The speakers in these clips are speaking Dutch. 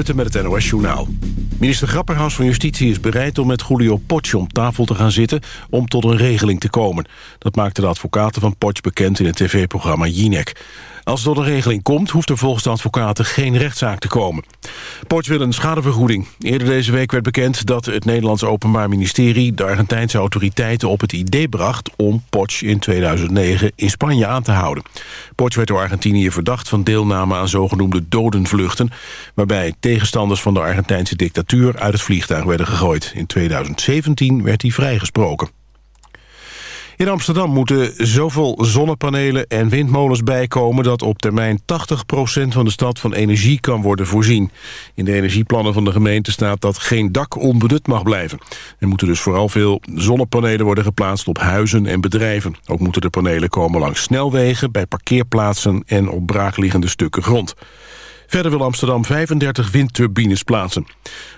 Met het NOS Journaal. Minister Grapperhaus van Justitie is bereid om met Julio Potsch om tafel te gaan zitten om tot een regeling te komen. Dat maakten de advocaten van Potsch bekend in het tv-programma Jinek. Als tot een regeling komt, hoeft er volgens de advocaten geen rechtszaak te komen. Potsch wil een schadevergoeding. Eerder deze week werd bekend dat het Nederlands Openbaar Ministerie... de Argentijnse autoriteiten op het idee bracht om Potsch in 2009 in Spanje aan te houden. Potsch werd door Argentinië verdacht van deelname aan zogenoemde dodenvluchten... waarbij tegenstanders van de Argentijnse dictatuur uit het vliegtuig werden gegooid. In 2017 werd hij vrijgesproken. In Amsterdam moeten zoveel zonnepanelen en windmolens bijkomen... dat op termijn 80% van de stad van energie kan worden voorzien. In de energieplannen van de gemeente staat dat geen dak onbenut mag blijven. Er moeten dus vooral veel zonnepanelen worden geplaatst op huizen en bedrijven. Ook moeten de panelen komen langs snelwegen, bij parkeerplaatsen... en op braakliggende stukken grond. Verder wil Amsterdam 35 windturbines plaatsen.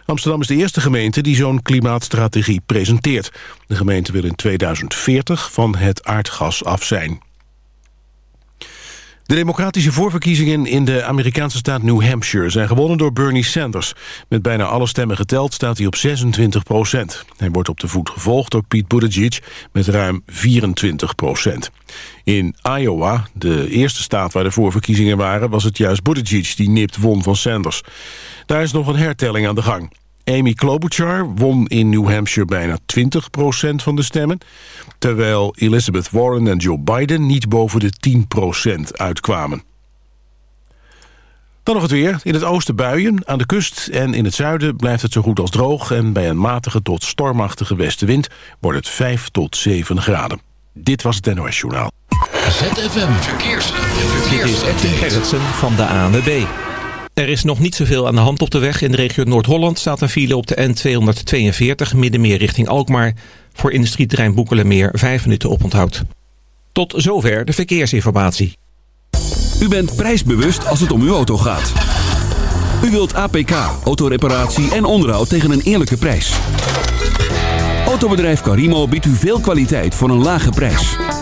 Amsterdam is de eerste gemeente die zo'n klimaatstrategie presenteert. De gemeente wil in 2040 van het aardgas af zijn. De democratische voorverkiezingen in de Amerikaanse staat New Hampshire... zijn gewonnen door Bernie Sanders. Met bijna alle stemmen geteld staat hij op 26 procent. Hij wordt op de voet gevolgd door Pete Buttigieg met ruim 24 procent. In Iowa, de eerste staat waar de voorverkiezingen waren... was het juist Buttigieg die nipt won van Sanders. Daar is nog een hertelling aan de gang. Amy Klobuchar won in New Hampshire bijna 20% van de stemmen... terwijl Elizabeth Warren en Joe Biden niet boven de 10% uitkwamen. Dan nog het weer. In het oosten buien, aan de kust en in het zuiden blijft het zo goed als droog... en bij een matige tot stormachtige westenwind wordt het 5 tot 7 graden. Dit was het NOS Journaal. ZFM Verkeers. Verkeers. Gerritsen van de ANWB. Er is nog niet zoveel aan de hand op de weg. In de regio Noord-Holland staat een file op de N242 middenmeer richting Alkmaar. Voor industrieterrein Boekelemeer 5 minuten oponthoud. Tot zover de verkeersinformatie. U bent prijsbewust als het om uw auto gaat. U wilt APK, autoreparatie en onderhoud tegen een eerlijke prijs. Autobedrijf Carimo biedt u veel kwaliteit voor een lage prijs.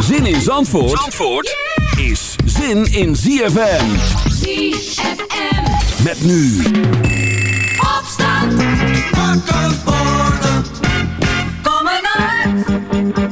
Zin in Zandvoort, Zandvoort is zin in ZFM. ZFM. Met nu Opstand. Wakker worden. Kom maar uit.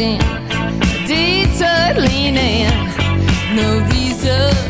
nothing. Deterred leaning, no reason.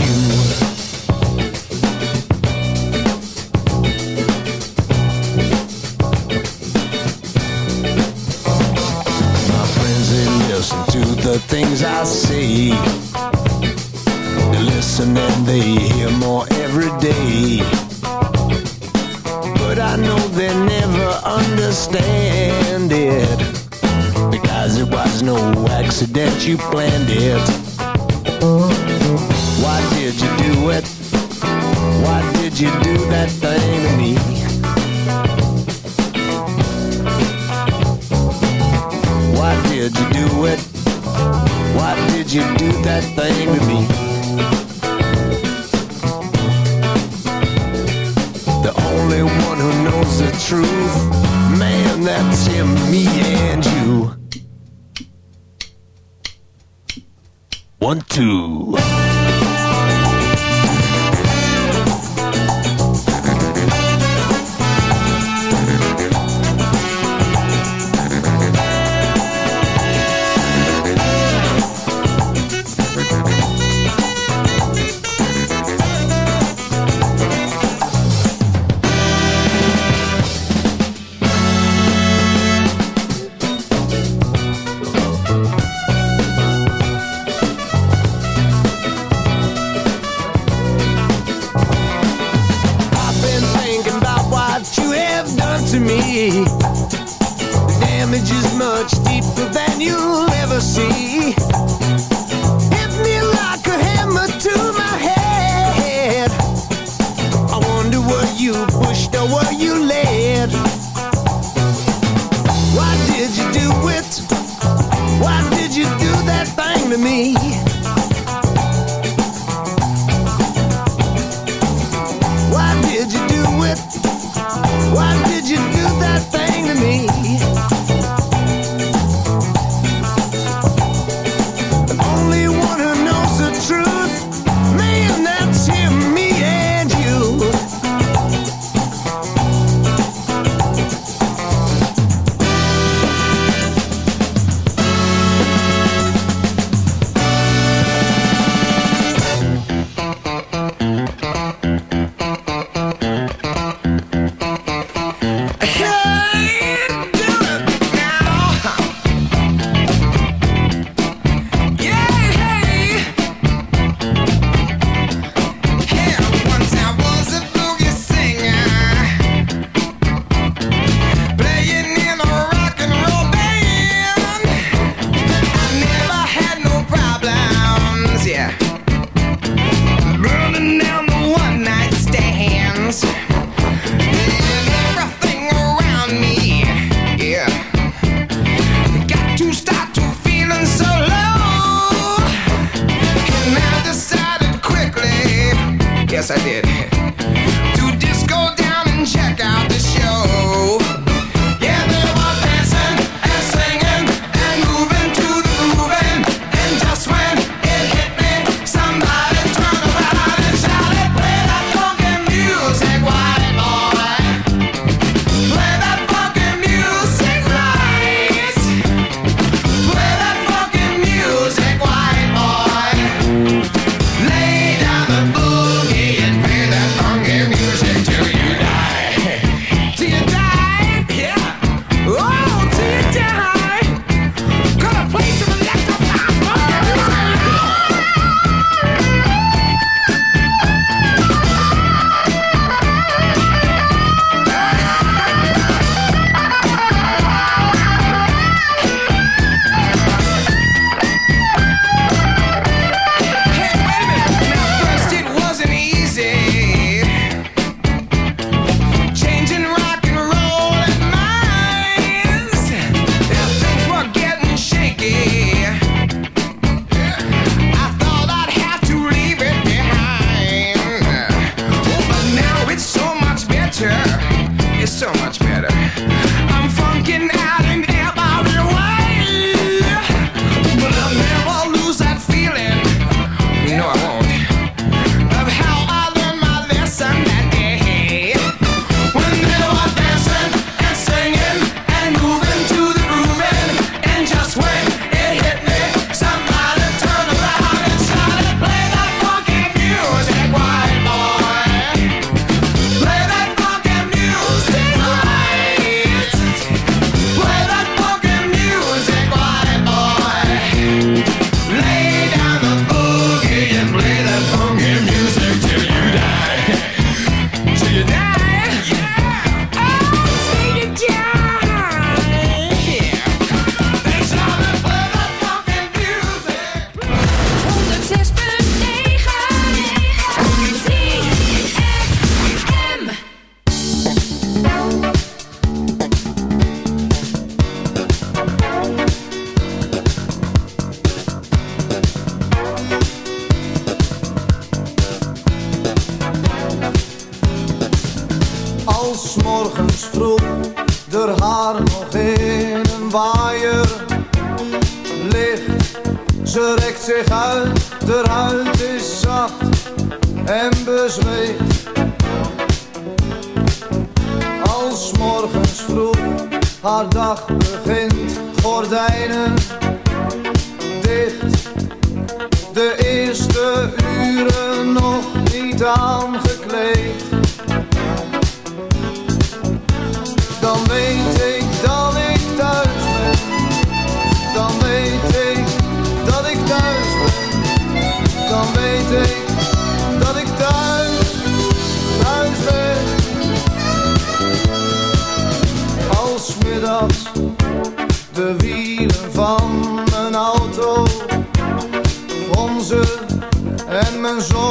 you plan One, two. De wielen van mijn auto, onze en mijn zon.